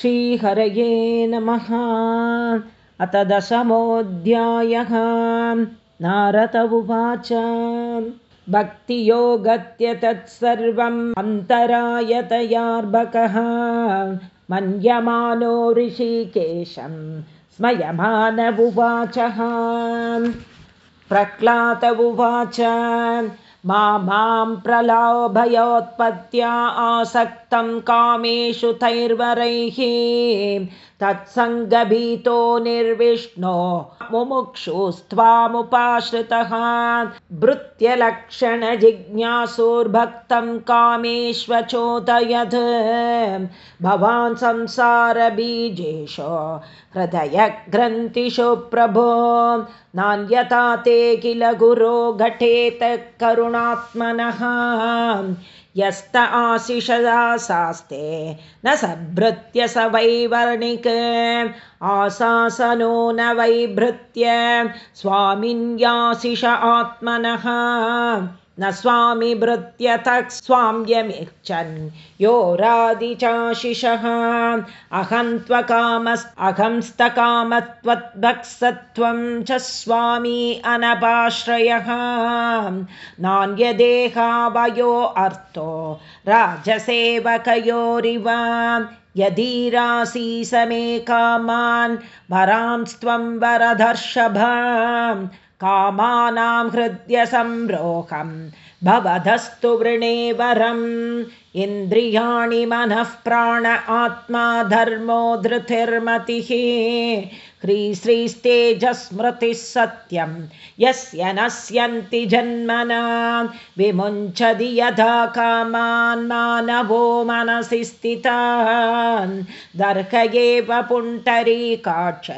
श्रीहरये नमः। अथ दशमोऽध्यायः। नारद उवाच। भक्तियोगत्य तत्सर्वम् अन्तरायतयार्भकः। मन्यमानो ऋषिकेशं स्मयमान उवाचः। प्रह्लाद उवाच मा प्रलाभयोत्पत्त्या आसक्तं कामेषु तैर्वरैः तत्सङ्गभीतो निर्विष्णो मुमुक्षुस्त्वामुपाश्रितः। भृत्यलक्षणजिज्ञासुर्भक्तं कामेष्वचोदयत्। भवान् संसारबीजेषु हृदयग्रन्थिषु प्रभो। नान्यथा ते किल गुरो घटेत करुणात्मनः यस्त आशिषदासास्ते न सभृत्य स वैवर्णिक आशासनो न वैभृत्य स्वामिन्याशिष आत्मनः न स्वामि भृत्यतः स्वाम्यमिच्छन्। यो रादिचाशिषः अहं त्वकामस् अहंस्तकामत्वद्भक्सत्वं च स्वामी अनपाश्रयः। नान्यदेहावयो अर्थो राजसेवकयोरिव। यदीरासी समे कामान् वरांस्त्वं वरदर्शभ कामानां हृद्यसंरोहं भवधस्तु वृणे वरम् इन्द्रियाणि मनः प्राण आत्मा धर्मो धृतिर्मतिः। ह्रीश्रीस्तेजस्मृतिः सत्यं। यस्य नश्यन्ति जन्मना विमुञ्चति यथा कामान् मानवो मनसि स्थितान्। दर्ह एव पुण्डरीकाक्ष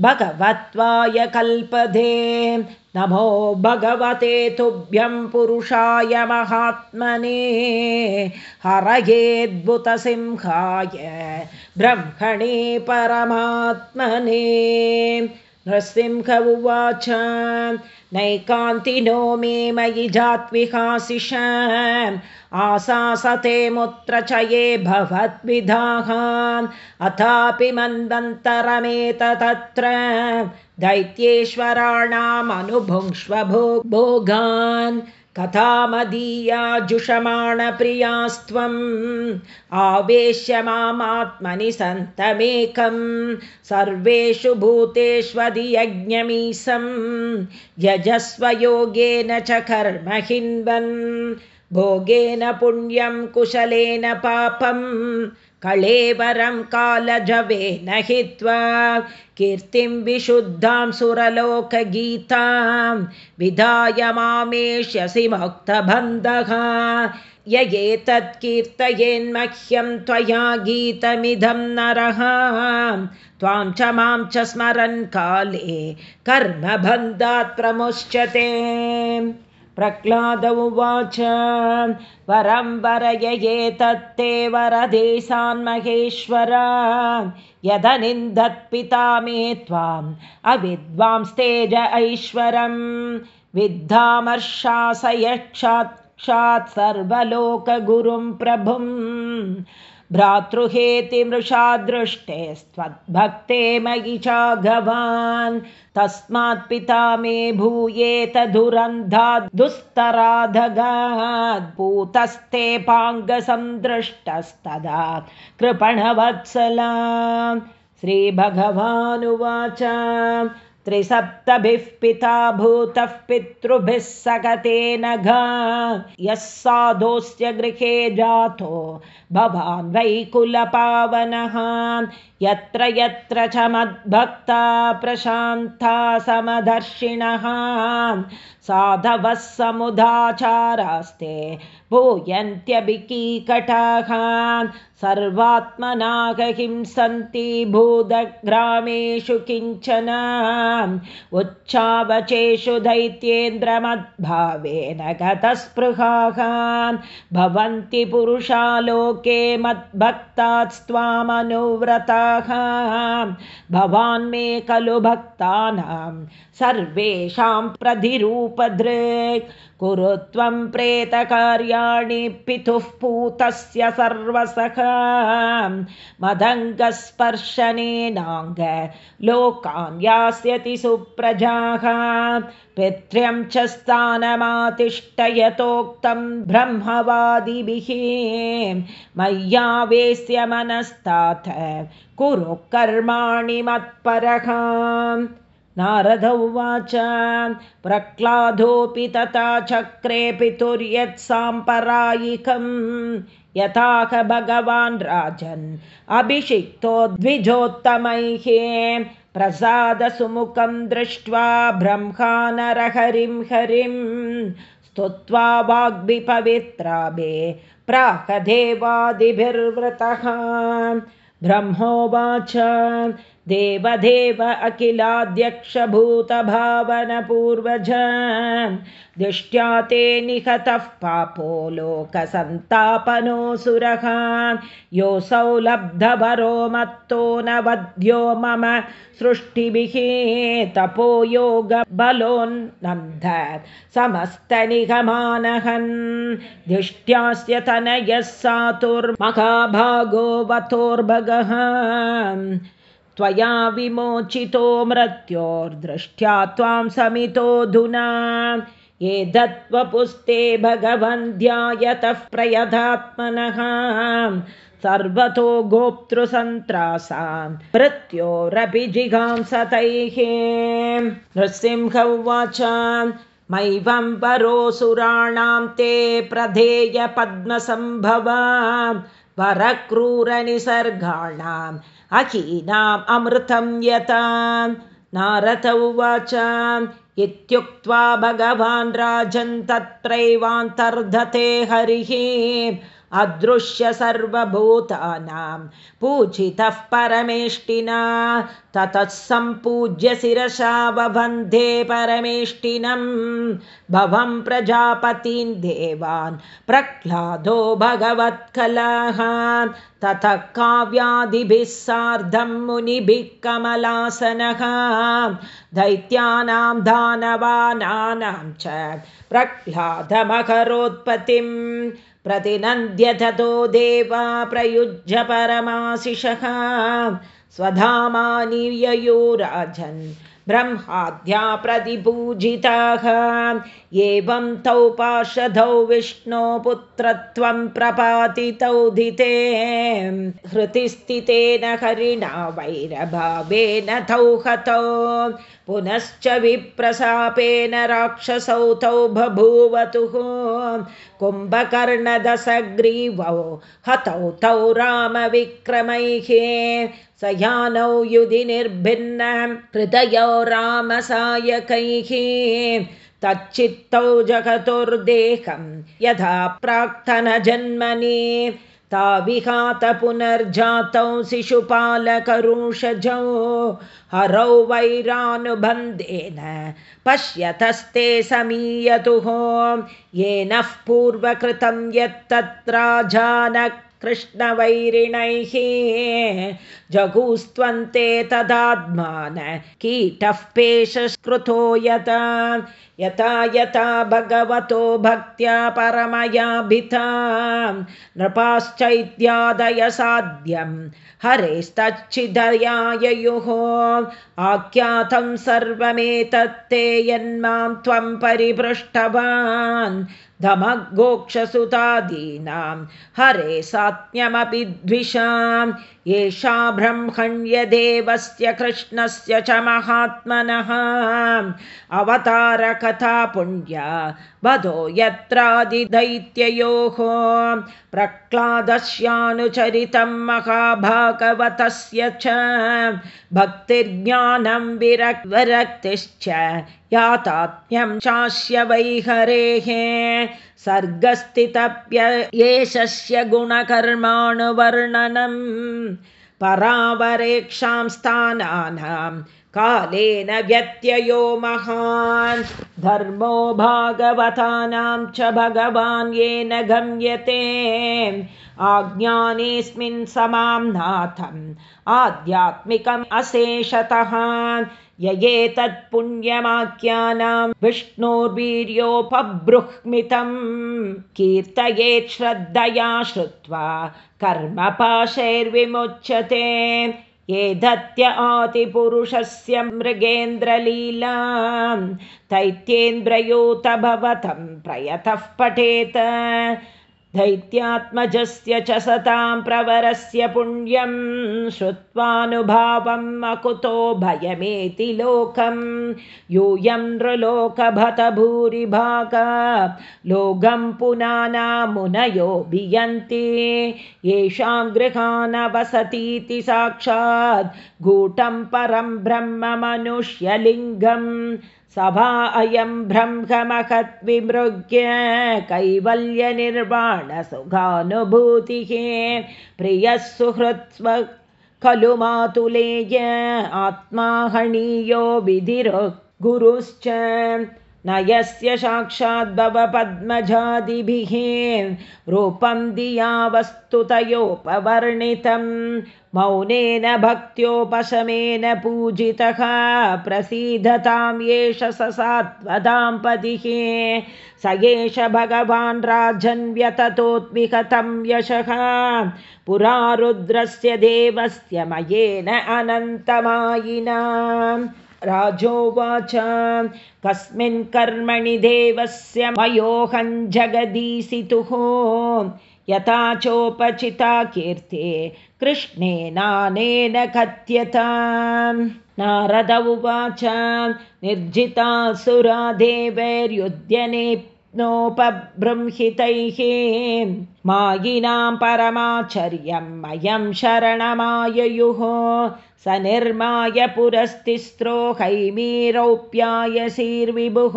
भगवत्वाय कल्पदे। नमो भगवते तुभ्यं पुरुषाय महात्मने हरयेद्भुतसिंहाय ब्रह्मणे परमात्मने नृसिंह उवाच नैकान्तिनो मे मयि जात्विहासिष। आशासते मुत्र चये भवद्विधाः। अथापि मन्दन्तरमेत तत्र दैत्येश्वराणामनुभुङ्क्ष्व भोगान् कथामदीया जुषमाणप्रियास्त्वम् आवेश्य मामात्मनि सन्तमेकं सर्वेषु भूतेष्वधियज्ञमीसं यजस्वयोगेन च कर्म भोगेन पुण्यं कुशलेन पापं कळेवरं कालजवेन हित्वा कीर्तिं विशुद्धां सुरलोकगीतां विधाय मामेष्यसि मुक्तबन्धः। य एतत् कीर्तयेन्मह्यं त्वया गीतमिदं नरः। त्वां च मां च स्मरन् काले कर्मबन्धात् प्रमुच्यते प्रह्लाद उवाच वरं वरय तत्ते वरदेशान्महेश्वर यदनिन्दत्पिता मे त्वाम् अविद्वांस्तेज ऐश्वरं विद्धामर्शासयक्षात् सर्वलोकगुरुं प्रभुम् भ्रातृहेति मृषा दृष्टेस्त्वद्भक्ते मयि च गवान् तस्मात् पिता मे भूयेत दुरन्धाद् दुस्तराधगाद्भूतस्ते पाङ्गसंदृष्टस्तदा कृपणवत्सला श्रीभगवानुवाच त्रिसप्तभिः पिता भूतः पितृभिः सकतेन घा। यः साधोऽस्य गृहे जातो भवान् वैकुलपावनः। यत्र यत्र च मद्भक्ता प्रशान्ता समदर्शिनः साधवः समुदाचारास्ते भूयन्त्यभिकीकटाः सर्वात्मनागहिं सन्ति भूदग्रामेषु किञ्चन उच्चावचेषु दैत्येन्द्रमद्भावेन गतस्पृहाः भवन्ति पुरुषालोके मद्भक्तास्त्वामनुव्रताः भवान् मे खलु भक्तानां सर्वेषां प्रधिरूप रूपदृक् कुरु त्वं प्रेतकार्याणि पितुः पूतस्य सर्वसखा मदङ्गस्पर्शनेनाङ्ग लोकान् यास्यति सुप्रजाः। पित्र्यं च स्थानमातिष्ठयतोक्तं ब्रह्मवादिभिः। मय्यावेश्य मनस्ताथ कुरु कर्माणि मत्परः नारद उवाच प्रह्लादोऽपि तथा चक्रे पितुर्यत्साम्परायिकं यथाह भगवान् राजन् अभिषिक्तो द्विजोत्तमैः। प्रसादसुमुखं दृष्ट्वा ब्रह्मा नरहरिं हरिं। स्तुत्वा वाग्भिपवित्राभे प्राकदेवादिभिर्वृतः ब्रह्मोवाच देवदेव अखिलाध्यक्षभूतभावनपूर्वज दृष्ट्या ते निहतः पापो लोकसन्तापनोऽसुरः योऽसौ लब्धवरो मत्तो न वध्यो मम सृष्टिभिः तपो योगबलोन्नन्द समस्तनिगमानहन् दृष्ट्यास्य तनयः सातुर्महाभागो वतोर्भगः त्वया विमोचितो मृत्योर्दृष्ट्या त्वां समितोऽधुना ये दत्वपुस्ते भगवन् ध्यायतः प्रयधात्मनः सर्वतो गोप्तृसन्त्रासां मृत्योरपि जिगांसतैः नृसिंह उवाच मैवं परोऽसुराणां ते प्रधेय पद्मसम्भवा वरक्रूरनिसर्गाणाम् अहीनाम् अमृतं यता नारद उवाच इत्युक्त्वा भगवान् राजन् तत्रैवान्तर्धते हरिः अदृश्य सर्वभूतानां पूजितः परमेष्टिना। ततः सम्पूज्य शिरसा ववन्दे परमेष्टिनं भवं प्रजापतीन् देवान् प्रह्लादो भगवत्कलाः ततः काव्यादिभिः सार्धं मुनिभिः कमलासनः। दैत्यानां दानवानानां च प्रह्लादमकरोत्पत्तिम् प्रतिनन्द्य ततो देवा प्रयुज्य परमाशिषः। स्वधामानि राजन् ब्रह्माद्या प्रतिपूजिताः। एवं तौ पार्षधौ विष्णो पुत्रत्वं प्रपातितौदिते हृतिस्थितेन हरिणा वैरभावेन तौ हतौ पुनश्च विप्रसापेन राक्षसौ तौ बभूवतुः कुम्भकर्णदशग्रीवौ हतौ तौ रामविक्रमैः स यानौ युधि निर्भिन्नं हृदयो रामसायकैः तच्चित्तौ जगतुर्देहं यथा प्राक्तनजन्मनि ताविहात पुनर्जातौ शिशुपालकरुषजौ हरौ वैरानुबन्धेन पश्यतस्ते समीयतुः येनः पूर्वकृतं यत्तत्राजानक् कृष्णवैरिणैः जगुस्त्वन्ते तदात्मान कीटः पेशस्कृतो यता। यथा यथा भगवतो भक्त्या परमयाभिता। नृपाश्चैत्यादय साध्यं हरेस्तच्छिदयाययुः। आख्यातं सर्वमेतत्ते यन्मां त्वं परिपृष्टवान् धमगोक्षसुतादीनां हरे सात्म्यमपि द्विषां येषा ब्रह्मण्यदेवस्य कृष्णस्य च महात्मनः। अवतारकथा पुण्या वधो यत्रादिदैत्ययोः। प्रह्लादस्यानुचरितं महाभागवतस्य च भक्तिर्ज्ञानं विरक्तिश्च यातात्म्यं चास्य वैहरेः सर्गस्थितप्यशस्य गुणकर्माणुवर्णनं परावरेक्षां स्थानानां कालेन व्यत्ययो महान्। धर्मो भागवतानां च भगवान् येन गम्यते। आज्ञानेऽस्मिन् समां नाथम्। आध्यात्मिकम् अशेषतः पुण्यमाख्यानां विष्णोर्वीर्योपबृह्मितं कीर्तयेत् श्रद्धया श्रुत्वा कर्मपाशैर्विमुच्यते। ये धत्य आतिपुरुषस्य मृगेन्द्रलीला दैत्येन्द्रयोत भवतं प्रयतः पठेत दैत्यात्मजस्य च सतां प्रवरस्य पुण्यं श्रुत्वानुभावम् अकुतो भयमेति लोकं। यूयं नृलोकभत भूरिभाग लोकं पुनानामुनयो भियन्ति। येषां गृहानवसतीति साक्षात् गूटं परं ब्रह्म मनुष्यलिङ्गम् सभा अयं ब्रह्ममहद्विमृग्य कैवल्यनिर्वाणसुखानुभूतिः प्रियः सुहृत्स्व खलु मातुलेय आत्मा हणीयो विधिरो गुरुश्च न यस्य साक्षाद्भवपद्मजादिभिः रूपं दिया वस्तुतयोपवर्णितं मौनेन भक्त्योपशमेन पूजितः प्रसीदतां एष सात्वदाम्पतिः स एष भगवान् राजन्व्यततोद्विहतं यशः। पुरा रुद्रस्य देवस्य मयेन अनन्तमायिना राजोवाच। कस्मिन् कर्मणि देवस्य मयोहं जगदीसितुः। यथा चोपचिता कीर्ते कृष्णेनानेन कथ्यता। नारद उवाच निर्जिता सुरा देवैर्युध्यने नोपबृंहितैः मायिनां परमाचर्यम् अयं शरणमाययुः स निर्माय पुरस्तिस्रो हैमीरौप्यायशीर्विभुः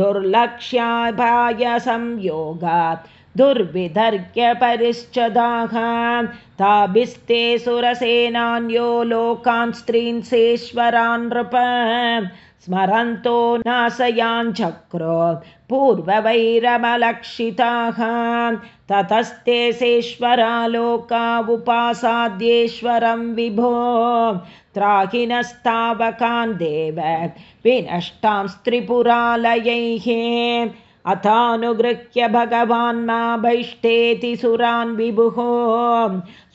दुर्लक्ष्याभाय संयोगात् दुर्विधर्ग्यपरिश्चदाः ताभिस्ते सुरसेनान्यो लोकान् स्त्रीन्सेश्वरान् नृप स्मरन्तो नाशयाञ्चक्रो पूर्ववैरमलक्षिताः। ततस्ते सेश्वरा लोका उपासाद्येश्वरं विभो। त्राहिनस्तावकान् देव विनष्टां स्त्रिपुरालयैः अथानुगृह्य भगवान् मा भैष्ठेति सुरान् विभुः।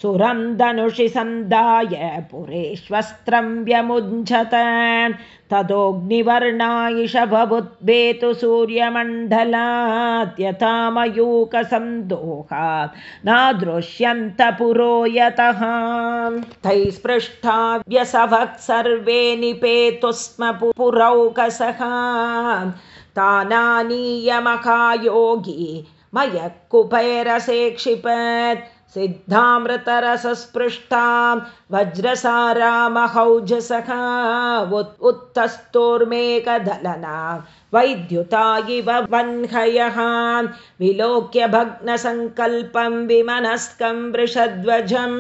सुरं धनुषि सन्धाय पुरेश्वस्त्रं व्यमुञ्चत ततोऽग्निवर्णायिषभुद्वेतु सूर्यमण्डलाद्यथामयूकसन्दोहा नादृश्यन्त पुरो यतः। तैः स्पृष्टा व्यसवः सर्वे निपेतु स्म पुरौकसः तानानीयमखायोगी मयः कुपैरसे क्षिपत् सिद्धामृतरसस्पृष्टां वज्रसारामहौजसखा उत्तस्तोर्मेकदलना वैद्युता इव वह्नयः विलोक्य भग्नसङ्कल्पं विमनस्कं वृषध्वजम्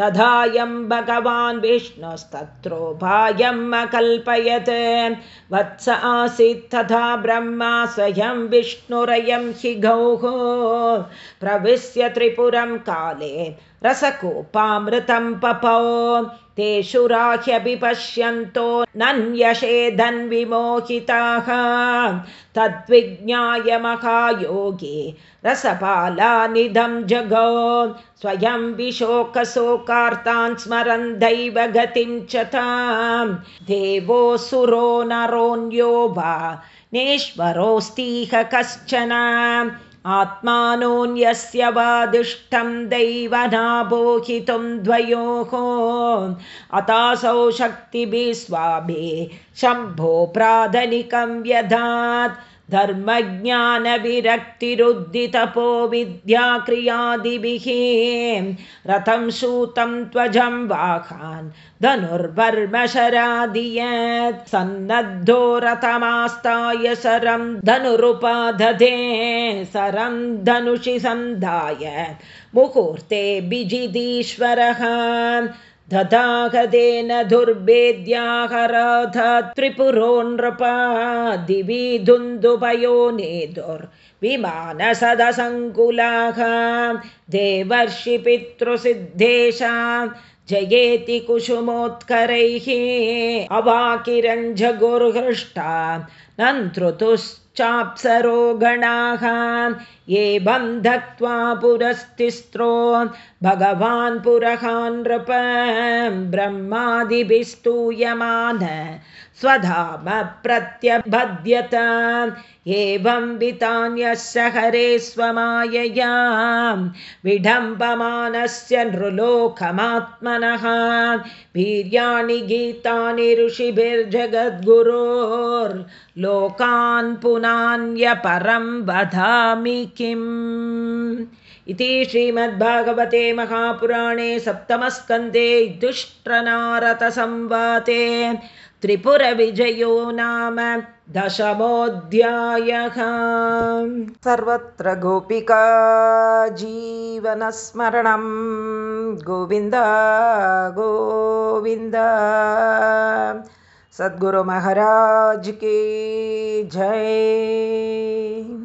तथायं भगवान् विष्णुस्तत्रोपायम् अकल्पयत्। वत्स आसीत् तथा ब्रह्मा स्वयं विष्णुरयं हि गौः। प्रविश्य त्रिपुरं काले रसकोपामृतं पपौ तेषु राह्यभिपश्यन्तो नन्यषेधन्विमोहिताः। तद्विज्ञाय महायोगी रसपालानिधं जगौ स्वयं विशोकशोकार्तान् स्मरन् दैव गतिं च तां देवोऽसुरो नरोऽन्यो वा नेश्वरोऽस्तिह कश्चन आत्मानोऽन्यस्य वादिष्टं दैवनाबोहितुं द्वयोः। अतासौ शक्तिभिः स्वाभिः शम्भो प्राधनिकं व्यधात् धर्मज्ञानविरक्तिरुद्धितपो विद्याक्रियादिभिः रथं सूतं त्वजं वाहान् धनुर्वर्मशरादियत् सन्नद्धो रथमास्ताय सरं धनुरुपादधे सरं धनुषि सन्धाय मुहूर्ते बिजिदीश्वरः तथागतेन दुर्भेद्याहराध त्रिपुरो नृपा दिवि धुन्दुभयो नेतुर्विमानसदसङ्कुलाः देवर्षिपितृसिद्धेशा जयेति कुसुमोत्करैः अवाकिरञ्जगुर्हृष्टा नन्तृतुश्चाप्सरो गणाः एवं धक्त्वा पुरस्तिस्त्रो भगवान् पुरहानृप ब्रह्मादिभिस्तूयमान स्वधाम प्रत्यबध्यत एवं वितान्यस्य हरे स्वमायया विडम्बमानस्य नृलोकमात्मनः वीर्याणि गीतानि ऋषिभिर्जगद्गुरोर्लोकान् पुनान्यपरं वदामि किम्? इति श्रीमद्भागवते महापुराणे सप्तमस्कन्धे दुष्ट्रनारतसंवाते त्रिपुरविजयो नाम दशमोऽध्यायः। सर्वत्र गोपिका जीवनस्मरणं। गोविन्द गोविन्द। सद्गुरुमहाराज के जय